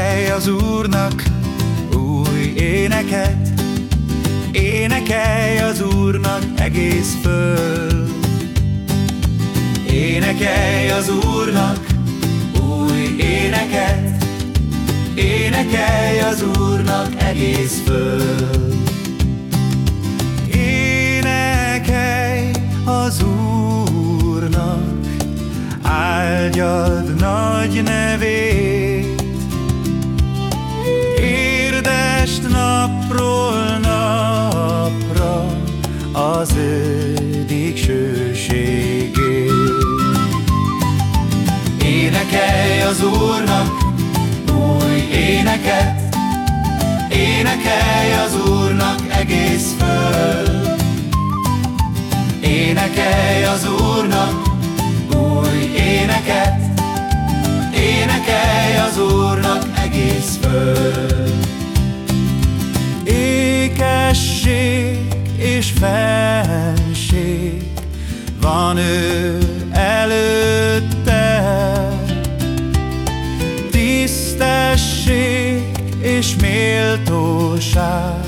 Énekelj az Úrnak új éneket, Énekelj az Úrnak egész föl. Énekelj az Úrnak új éneket, Énekelj az Úrnak egész föl. Énekelj az Úrnak új éneket, Énekelj az Úrnak egész föld. Énekelj az Úrnak új éneket, Énekelj az Úrnak egész föld. Ékesség és fenség van ő Tisztesség és méltóság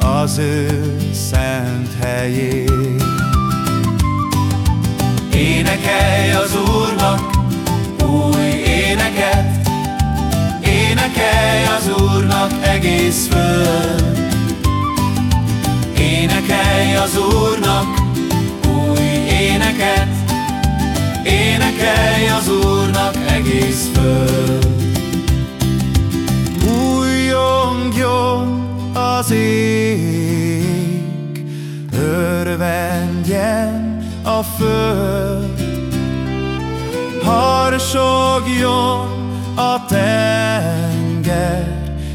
az ő szent helyén. Énekelj az Úrnak új éneket, Énekelj az Úrnak egész föld. Énekelj az Úrnak új éneket, Énekelj az Úrnak egész föld. Örvendjen a föld, harsogjon a tenger,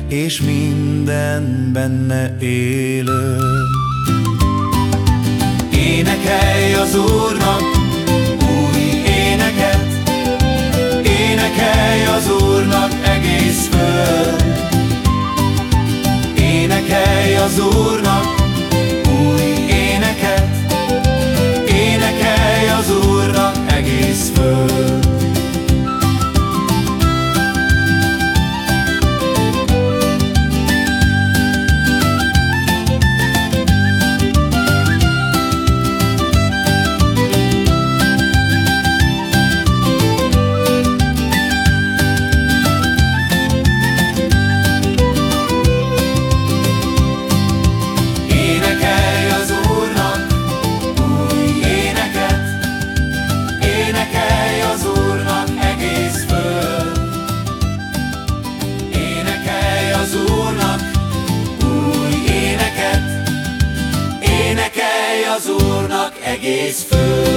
és minden benne élő. Énekelj az Úrnak új éneket, Énekelj az Úrnak egész föld. Énekelj az Úrnak az Úrnak egész föld.